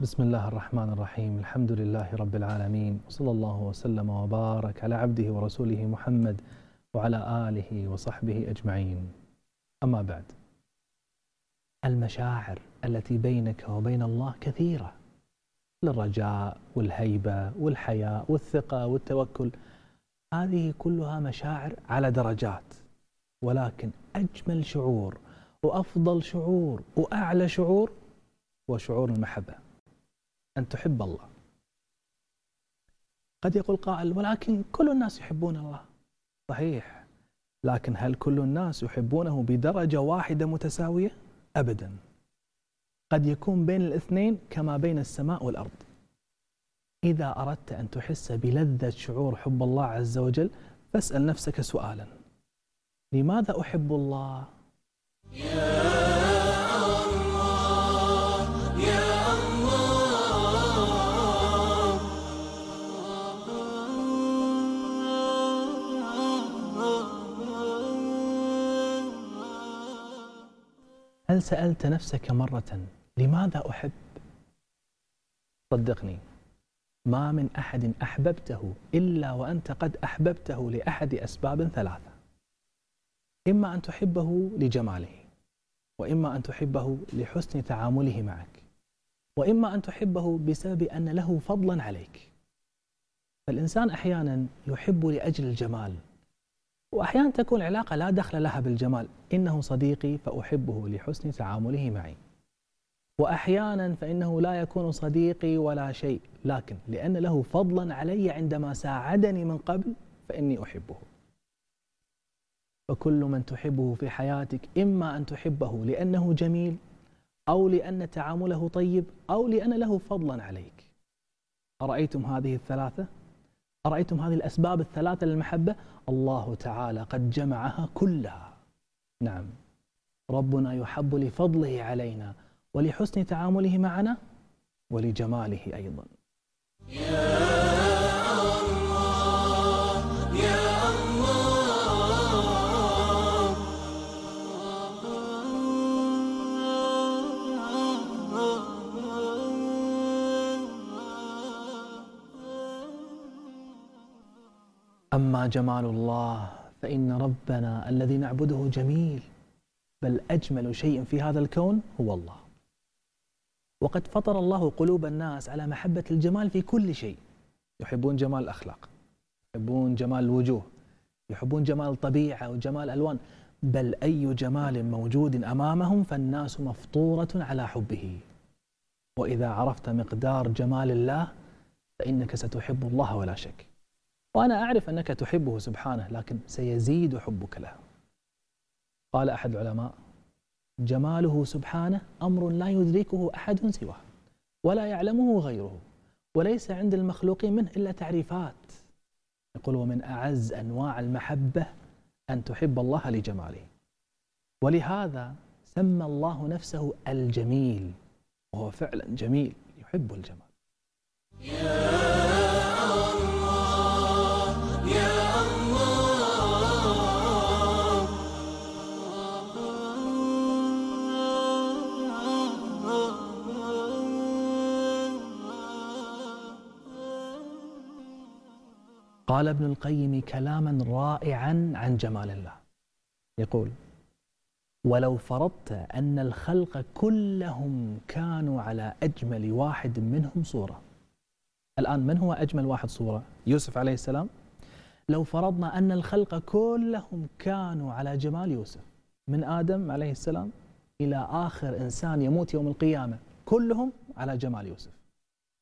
بسم الله الرحمن الرحيم الحمد لله رب العالمين وصلى الله وسلم وبارك على عبده ورسوله محمد وعلى آله وصحبه أجمعين أما بعد المشاعر التي بينك وبين الله كثيرة الرجاء والهيبة والحياء والثقة والتوكل هذه كلها مشاعر على درجات ولكن أجمل شعور وأفضل شعور وأعلى شعور هو شعور المحبة أن تحب الله. قد يقول قائل ولكن كل الناس يحبون الله. صحيح. لكن هل كل الناس يحبونه بدرجة واحدة متساوية؟ أبدا. قد يكون بين الاثنين كما بين السماء والأرض. إذا أردت أن تحس بلذة شعور حب الله عز وجل فاسأل نفسك سؤالا. لماذا أحب الله؟ هل سألت نفسك مرة لماذا أحب؟ صدقني ما من أحد أحببته إلا وأنت قد أحببته لأحد أسباب ثلاثة إما أن تحبه لجماله وإما أن تحبه لحسن تعامله معك وإما أن تحبه بسبب أن له فضلا عليك فالإنسان أحيانا يحب لأجل الجمال وأحيانا تكون العلاقة لا دخل لها بالجمال. إنه صديقي فأحبه لحسن تعامله معي. وأحيانا فإنه لا يكون صديقي ولا شيء. لكن لأن له فضلا علي عندما ساعدني من قبل فإني أحبه. فكل من تحبه في حياتك إما أن تحبه لأنه جميل أو لأن تعامله طيب أو لأن له فضلا عليك. أرأيتم هذه الثلاثة؟ أرأيتم هذه الأسباب الثلاثة للمحبة؟ الله تعالى قد جمعها كلها. نعم. ربنا يحب لفضله علينا ولحسن تعامله معنا ولجماله أيضا. أما جمال الله فإن ربنا الذي نعبده جميل بل أجمل شيء في هذا الكون هو الله. وقد فطر الله قلوب الناس على محبة الجمال في كل شيء. يحبون جمال الأخلاق يحبون جمال الوجوه يحبون جمال الطبيعة وجمال الألوان بل أي جمال موجود أمامهم فالناس مفطورة على حبه. وإذا عرفت مقدار جمال الله فإنك ستحب الله ولا شك. وأنا أعرف أنك تحبه سبحانه لكن سيزيد حبك له. قال أحد العلماء جماله سبحانه أمر لا يدركه أحد سواه ولا يعلمه غيره وليس عند المخلوقين منه إلا تعريفات. يقول ومن أعز أنواع المحبة أن تحب الله لجماله. ولهذا سمى الله نفسه الجميل وهو فعلا جميل يحب الجمال. قال ابن القيم كلاما رائعا عن جمال الله. يقول ولو فرضت أن الخلق كلهم كانوا على أجمل واحد منهم صورة. الآن من هو أجمل واحد صورة؟ يوسف عليه السلام. لو فرضنا أن الخلق كلهم كانوا على جمال يوسف من آدم عليه السلام إلى آخر إنسان يموت يوم القيامة كلهم على جمال يوسف.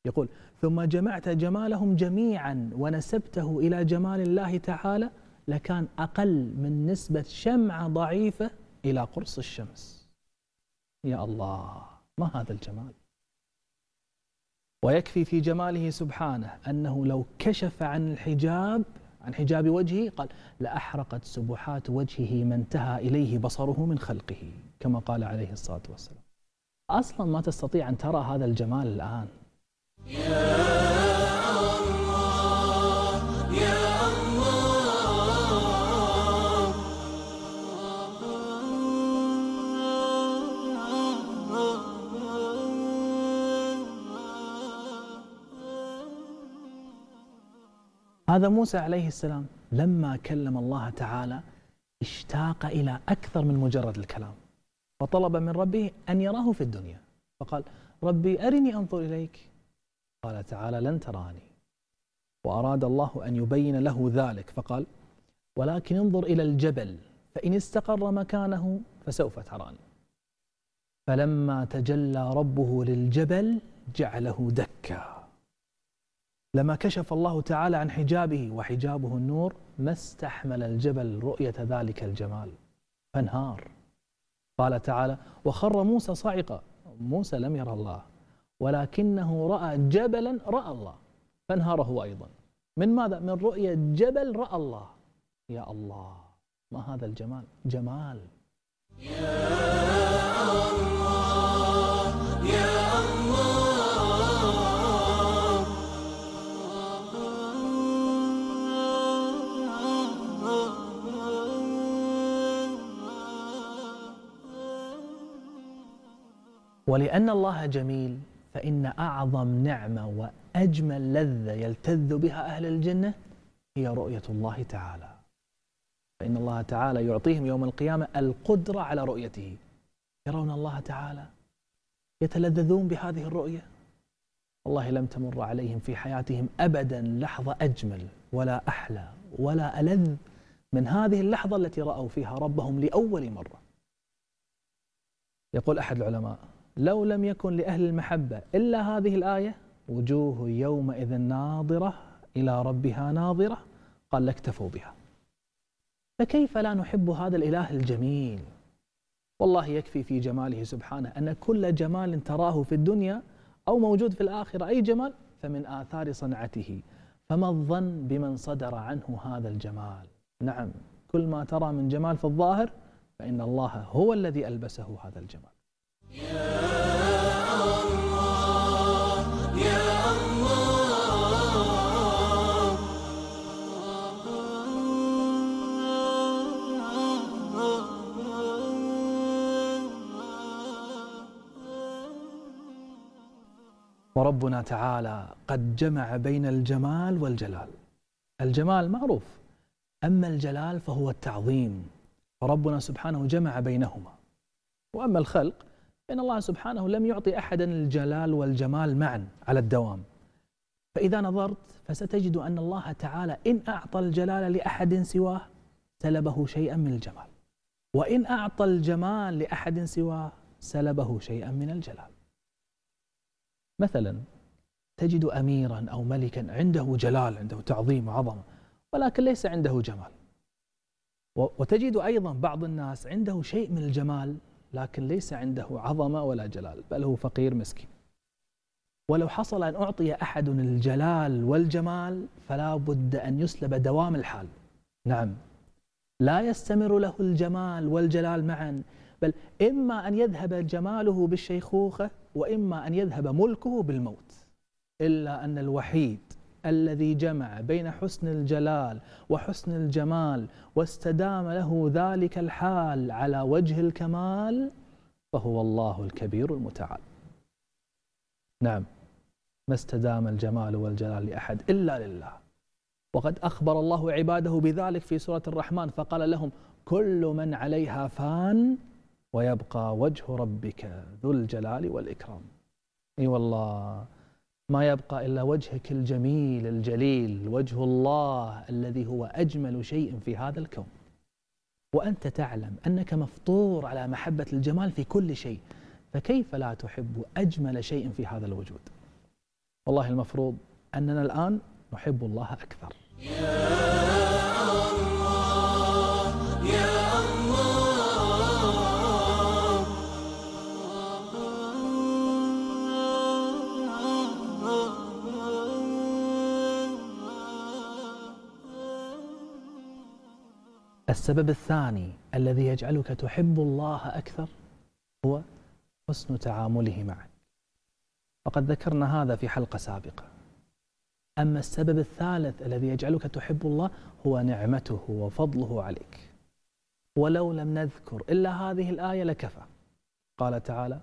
يقول ثم جمعت جمالهم جميعا ونسبته إلى جمال الله تعالى لكان أقل من نسبة شمعة ضعيفة إلى قرص الشمس. يا الله ما هذا الجمال؟ ويكفي في جماله سبحانه أنه لو كشف عن الحجاب عن حجاب وجهه قال لأحرقت سبحات وجهه ما انتهى إليه بصره من خلقه كما قال عليه الصلاة والسلام. أصلا ما تستطيع أن ترى هذا الجمال الآن هذا موسى عليه السلام لما كلم الله تعالى اشتاق إلى أكثر من مجرد الكلام. فطلب من ربه أن يراه في الدنيا. فقال ربي أرني أنظر إليك. قال تعالى لن تراني. وأراد الله أن يبين له ذلك فقال ولكن انظر إلى الجبل فإن استقر مكانه فسوف تراني. فلما تجلى ربه للجبل جعله دكا. لما كشف الله تعالى عن حجابه وحجابه النور ما استحمل الجبل رؤية ذلك الجمال فانهار. قال تعالى وخر موسى صاعقا. موسى لم يرى الله. ولكنه رأى جبلا رأى الله فانهار هو أيضا. من ماذا؟ من رؤية جبل رأى الله. يا الله ما هذا الجمال؟ جمال. يا يا الله ولأن الله جميل فإن أعظم نعمة وأجمل لذة يلتذ بها أهل الجنة هي رؤية الله تعالى. فإن الله تعالى يعطيهم يوم القيامة القدرة على رؤيته. يرون الله تعالى يتلذذون بهذه الرؤية؟ والله لم تمر عليهم في حياتهم أبدا لحظة أجمل ولا أحلى ولا ألذ من هذه اللحظة التي رأوا فيها ربهم لأول مرة. يقول أحد العلماء لو لم يكن لأهل المحبة إلا هذه الآية وجوه يومئذ ناظرة إلى ربها ناظرة قال لاكتفوا بها. فكيف لا نحب هذا الإله الجميل؟ والله يكفي في جماله سبحانه أن كل جمال تراه في الدنيا أو موجود في الآخرة أي جمال؟ فمن آثار صنعته. فما الظن بمن صدر عنه هذا الجمال؟ نعم كل ما ترى من جمال في الظاهر فإن الله هو الذي ألبسه هذا الجمال. وربنا تعالى قد جمع بين الجمال والجلال. الجمال معروف أما الجلال فهو التعظيم. فربنا سبحانه جمع بينهما. وأما الخلق فإن الله سبحانه لم يعطي أحدا الجلال والجمال معا على الدوام. فإذا نظرت فستجد أن الله تعالى إن أعطى الجلال لأحد سواه سلبه شيئا من الجمال. وإن أعطى الجمال لأحد سواه سلبه شيئا من الجلال. مثلا تجد أميرا أو ملكا عنده جلال عنده تعظيم وعظمة ولكن ليس عنده جمال. وتجد أيضا بعض الناس عنده شيء من الجمال لكن ليس عنده عظمة ولا جلال بل هو فقير مسكين. ولو حصل أن أعطي أحد الجلال والجمال فلا بد أن يسلب دوام الحال. نعم. لا يستمر له الجمال والجلال معا. بل إما أن يذهب جماله بالشيخوخة وإما أن يذهب ملكه بالموت. إلا أن الوحيد الذي جمع بين حسن الجلال وحسن الجمال واستدام له ذلك الحال على وجه الكمال فهو الله الكبير المتعال. نعم ما استدام الجمال والجلال لأحد إلا لله. وقد أخبر الله عباده بذلك في سورة الرحمن فقال لهم كل من عليها فان ويبقى وجه ربك ذو الجلال والإكرام. أي والله ما يبقى إلا وجهك الجميل الجليل وجه الله الذي هو أجمل شيء في هذا الكون. وأنت تعلم أنك مفطور على محبة الجمال في كل شيء فكيف لا تحب أجمل شيء في هذا الوجود؟ والله المفروض أننا الآن نحب الله أكثر. السبب الثاني الذي يجعلك تحب الله أكثر هو حسن تعامله معك وقد ذكرنا هذا في حلقة سابقة. أما السبب الثالث الذي يجعلك تحب الله هو نعمته وفضله عليك. ولو لم نذكر إلا هذه الآية لكفى. قال تعالى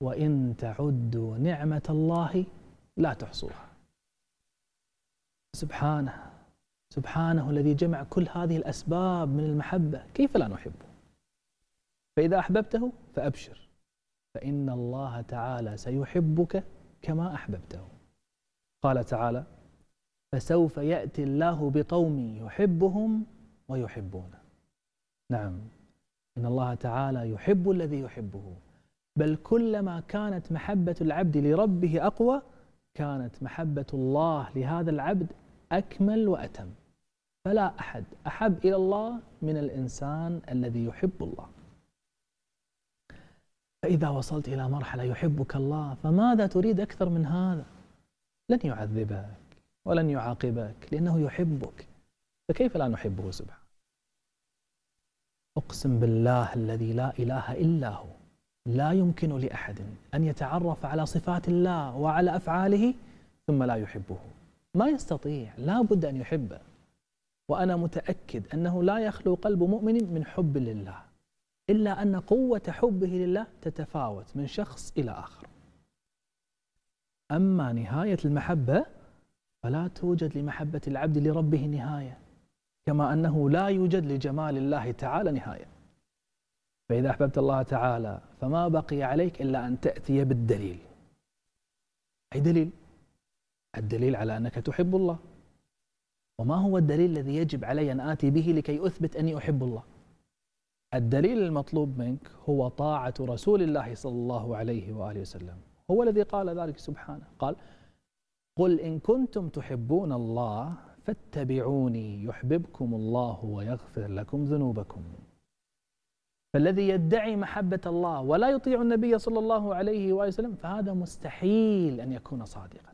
وإن تعدوا نعمة الله لا تحصوها. سبحانه سبحانه الذي جمع كل هذه الأسباب من المحبة كيف لا نحبه؟ فإذا أحببته فأبشر. فإن الله تعالى سيحبك كما أحببته. قال تعالى فسوف يأتي الله بقوم يحبهم ويحبونه. نعم إن الله تعالى يحب الذي يحبه. بل كلما كانت محبة العبد لربه أقوى كانت محبة الله لهذا العبد أكمل وأتم. فلا أحد أحب إلى الله من الإنسان الذي يحب الله. فإذا وصلت إلى مرحلة يحبك الله فماذا تريد أكثر من هذا؟ لن يعذبك ولن يعاقبك لأنه يحبك. فكيف لا نحبه سبحانه؟ أقسم بالله الذي لا إله إلا هو. لا يمكن لأحد أن يتعرف على صفات الله وعلى أفعاله ثم لا يحبه. ما يستطيع لا بد أن يحبه. وأنا متأكد أنه لا يخلو قلب مؤمن من حب لله إلا أن قوة حبه لله تتفاوت من شخص إلى آخر. أما نهاية المحبة فلا توجد لمحبة العبد لربه نهاية كما أنه لا يوجد لجمال الله تعالى نهاية. فإذا أحببت الله تعالى فما بقي عليك إلا أن تأتي بالدليل. أي دليل؟ الدليل على أنك تحب الله. وما هو الدليل الذي يجب علي أن آتي به لكي أثبت أني أحب الله؟ الدليل المطلوب منك هو طاعة رسول الله صلى الله عليه وآله وسلم. هو الذي قال ذلك سبحانه. قال قل إن كنتم تحبون الله فاتبعوني يحببكم الله ويغفر لكم ذنوبكم. فالذي يدعي محبة الله ولا يطيع النبي صلى الله عليه وآله وسلم فهذا مستحيل أن يكون صادقا.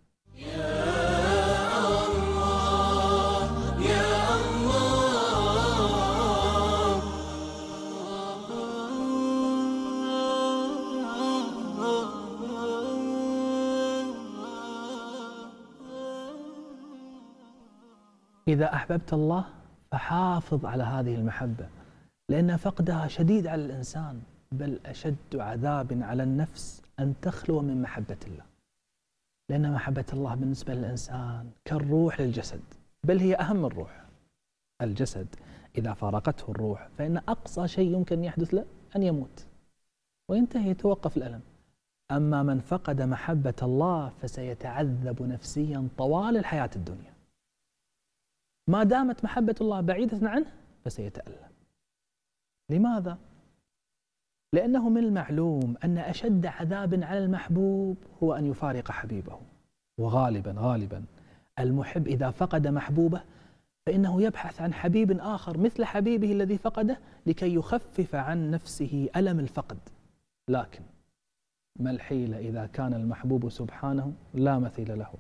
إذا أحببت الله فحافظ على هذه المحبة لأن فقدها شديد على الإنسان بل أشد عذاب على النفس أن تخلو من محبة الله. لأن محبة الله بالنسبة للإنسان كالروح للجسد بل هي أهم الروح الجسد إذا فارقته الروح فإن أقصى شيء يمكن يحدث له أن يموت وينتهي يتوقف الألم. أما من فقد محبة الله فسيتعذب نفسيا طوال الحياة الدنيا. ما دامت محبة الله بعيدة عنه فسيتألم. لماذا؟ لأنه من المعلوم أن أشد عذاب على المحبوب هو أن يفارق حبيبه. وغالبا غالبا المحب إذا فقد محبوبه فإنه يبحث عن حبيب آخر مثل حبيبه الذي فقده لكي يخفف عن نفسه ألم الفقد. لكن ما الحيلة إذا كان المحبوب سبحانه لا مثيل له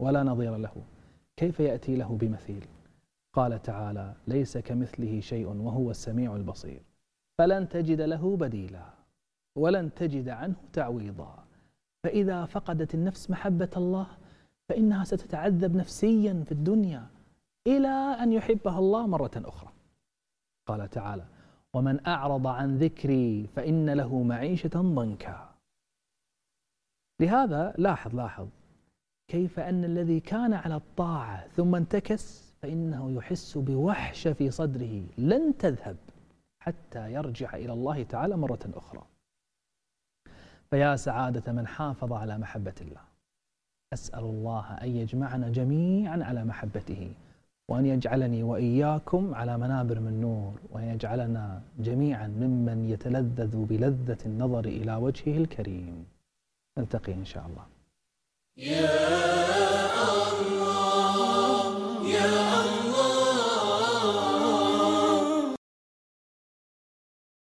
ولا نظير له؟ كيف يأتي له بمثيل؟ قال تعالى ليس كمثله شيء وهو السميع البصير فلن تجد له بديلا ولن تجد عنه تعويضا. فإذا فقدت النفس محبة الله فإنها ستتعذب نفسيا في الدنيا إلى أن يحبها الله مرة أخرى. قال تعالى ومن أعرض عن ذكري فإن له معيشة ضنكا. لهذا لاحظ لاحظ كيف أن الذي كان على الطاعة ثم انتكس فإنه يحس بوحشة في صدره. لن تذهب حتى يرجع إلى الله تعالى مرة أخرى. فيا سعادة من حافظ على محبة الله. أسأل الله أن يجمعنا جميعا على محبته وأن يجعلني وإياكم على منابر من نور وأن يجعلنا جميعا ممن يتلذذ بلذة النظر إلى وجهه الكريم. نلتقي إن شاء الله.